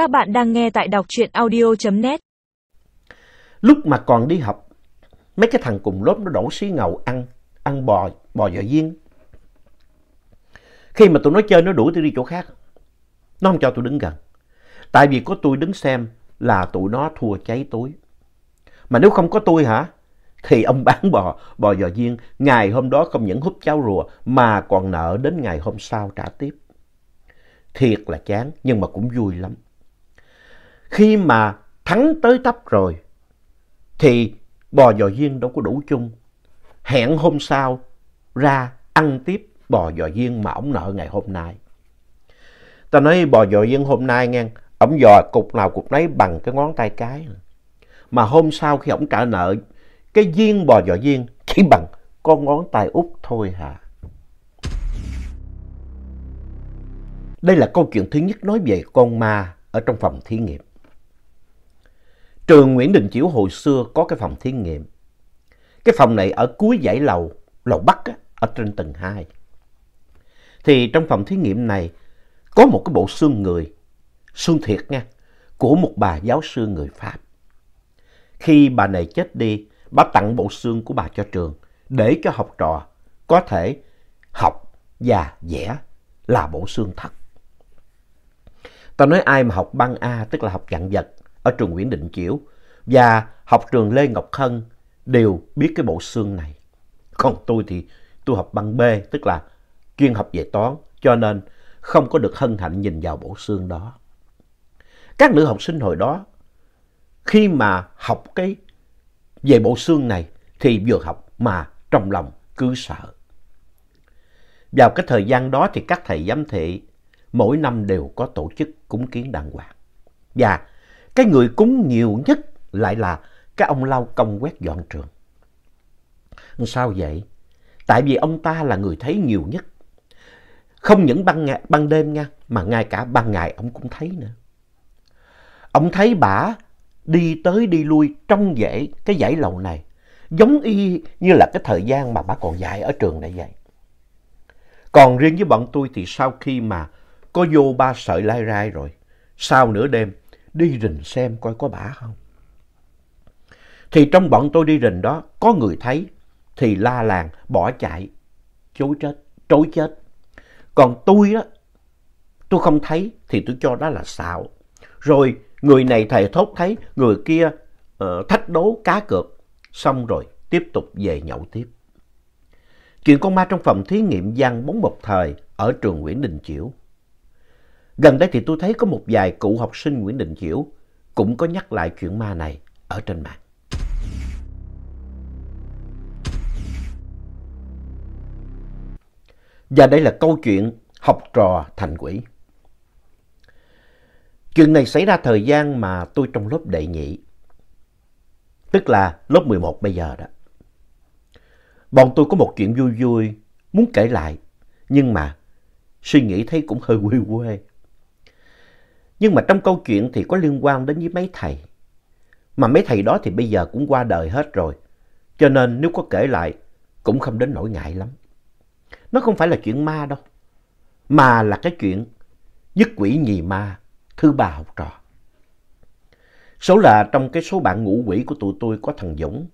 Các bạn đang nghe tại đọc truyện audio.net Lúc mà còn đi học, mấy cái thằng cùng lớp nó đổ xí ngầu ăn, ăn bò, bò giò viên. Khi mà tụi nó chơi nó đuổi tôi đi chỗ khác. Nó không cho tôi đứng gần. Tại vì có tôi đứng xem là tụi nó thua cháy túi. Mà nếu không có tôi hả? Thì ông bán bò, bò dò viên ngày hôm đó không những hút cháo rùa mà còn nợ đến ngày hôm sau trả tiếp. Thiệt là chán nhưng mà cũng vui lắm. Khi mà thắng tới tấp rồi thì bò giò viên đâu có đủ chung. Hẹn hôm sau ra ăn tiếp bò giò viên mà ông nợ ngày hôm nay. Ta nói bò giò viên hôm nay nghe, ổng dò cục nào cục nấy bằng cái ngón tay cái. Mà hôm sau khi ổng trả nợ, cái viên bò giò viên chỉ bằng con ngón tay út thôi hả. Đây là câu chuyện thứ nhất nói về con ma ở trong phòng thí nghiệm. Trường Nguyễn Đình Chiểu hồi xưa có cái phòng thí nghiệm. Cái phòng này ở cuối dãy lầu, lầu Bắc á, ở trên tầng 2. Thì trong phòng thí nghiệm này có một cái bộ xương người, xương thiệt nha, của một bà giáo sư người Pháp. Khi bà này chết đi, bà tặng bộ xương của bà cho trường để cho học trò có thể học và vẽ là bộ xương thật. Tao nói ai mà học băng A tức là học dạng vật ở trường Nguyễn Định Chiểu và học trường Lê Ngọc Hân đều biết cái bộ xương này. Còn tôi thì tôi học băng B tức là chuyên học về toán, cho nên không có được hân hạnh nhìn vào bộ xương đó. Các nữ học sinh hồi đó, khi mà học cái, về bộ xương này thì vừa học mà trong lòng cứ sợ. Vào cái thời gian đó thì các thầy giám thị mỗi năm đều có tổ chức cúng kiến đàng hoàng. Và cái người cúng nhiều nhất lại là cái ông lao công quét dọn trường. Sao vậy? Tại vì ông ta là người thấy nhiều nhất. Không những ban, ngày, ban đêm nha, mà ngay cả ban ngày ông cũng thấy nữa. Ông thấy bà đi tới đi lui trong dãy, cái dãy lầu này, giống y như là cái thời gian mà bà còn dạy ở trường này vậy. Còn riêng với bọn tôi thì sau khi mà có vô ba sợi lai rai rồi, sau nửa đêm đi rình xem coi có bả không. Thì trong bọn tôi đi rình đó, có người thấy thì la làng bỏ chạy, chối chết, trối chết. Còn tôi đó, tôi không thấy thì tôi cho đó là xạo. Rồi người này thầy thốt thấy, người kia uh, thách đố cá cược, xong rồi tiếp tục về nhậu tiếp. Chuyện con ma trong phòng thí nghiệm giăng bóng một thời ở trường Nguyễn Đình Chiểu. Gần đây thì tôi thấy có một vài cựu học sinh Nguyễn Đình Chiểu cũng có nhắc lại chuyện ma này ở trên mạng. Và đây là câu chuyện học trò thành quỷ. Chuyện này xảy ra thời gian mà tôi trong lớp đệ nhị. Tức là lớp 11 bây giờ đó. Bọn tôi có một chuyện vui vui muốn kể lại. Nhưng mà suy nghĩ thấy cũng hơi quê quê. Nhưng mà trong câu chuyện thì có liên quan đến với mấy thầy. Mà mấy thầy đó thì bây giờ cũng qua đời hết rồi. Cho nên nếu có kể lại cũng không đến nỗi ngại lắm. Nó không phải là chuyện ma đâu. Mà là cái chuyện dứt quỷ nhì ma thứ ba học trò. Số là trong cái số bạn ngũ quỷ của tụi tôi có thằng Dũng.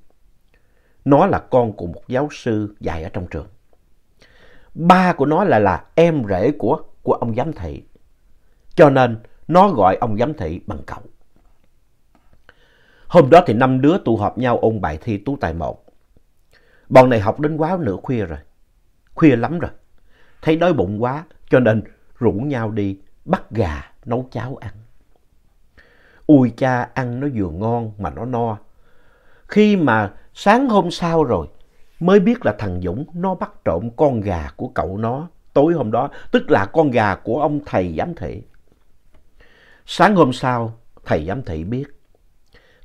Nó là con của một giáo sư dạy ở trong trường. Ba của nó là là em rể của, của ông giám thị. Cho nên nó gọi ông giám thị bằng cậu. Hôm đó thì năm đứa tụ họp nhau ôn bài thi tú tài một. Bọn này học đến quá nửa khuya rồi. Khuya lắm rồi. Thấy đói bụng quá cho nên rủ nhau đi bắt gà nấu cháo ăn. Ui cha ăn nó vừa ngon mà nó no. Khi mà sáng hôm sau rồi mới biết là thằng Dũng nó bắt trộm con gà của cậu nó tối hôm đó, tức là con gà của ông thầy giám thị. Sáng hôm sau, thầy giám thị biết.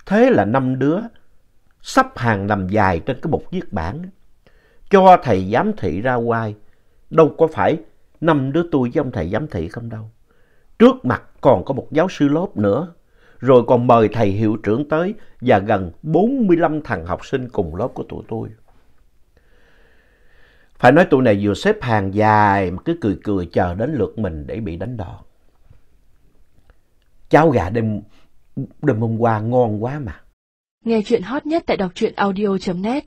Thế là năm đứa sắp hàng nằm dài trên cái bục viết bản. Cho thầy giám thị ra quay. Đâu có phải năm đứa tôi với ông thầy giám thị không đâu. Trước mặt còn có một giáo sư lớp nữa. Rồi còn mời thầy hiệu trưởng tới và gần 45 thằng học sinh cùng lớp của tụi tôi. Phải nói tụi này vừa xếp hàng dài mà cứ cười cười chờ đến lượt mình để bị đánh đòn cháo gà đêm, đêm hôm qua ngon quá mà. Nghe chuyện hot nhất tại đọc truyện audio.net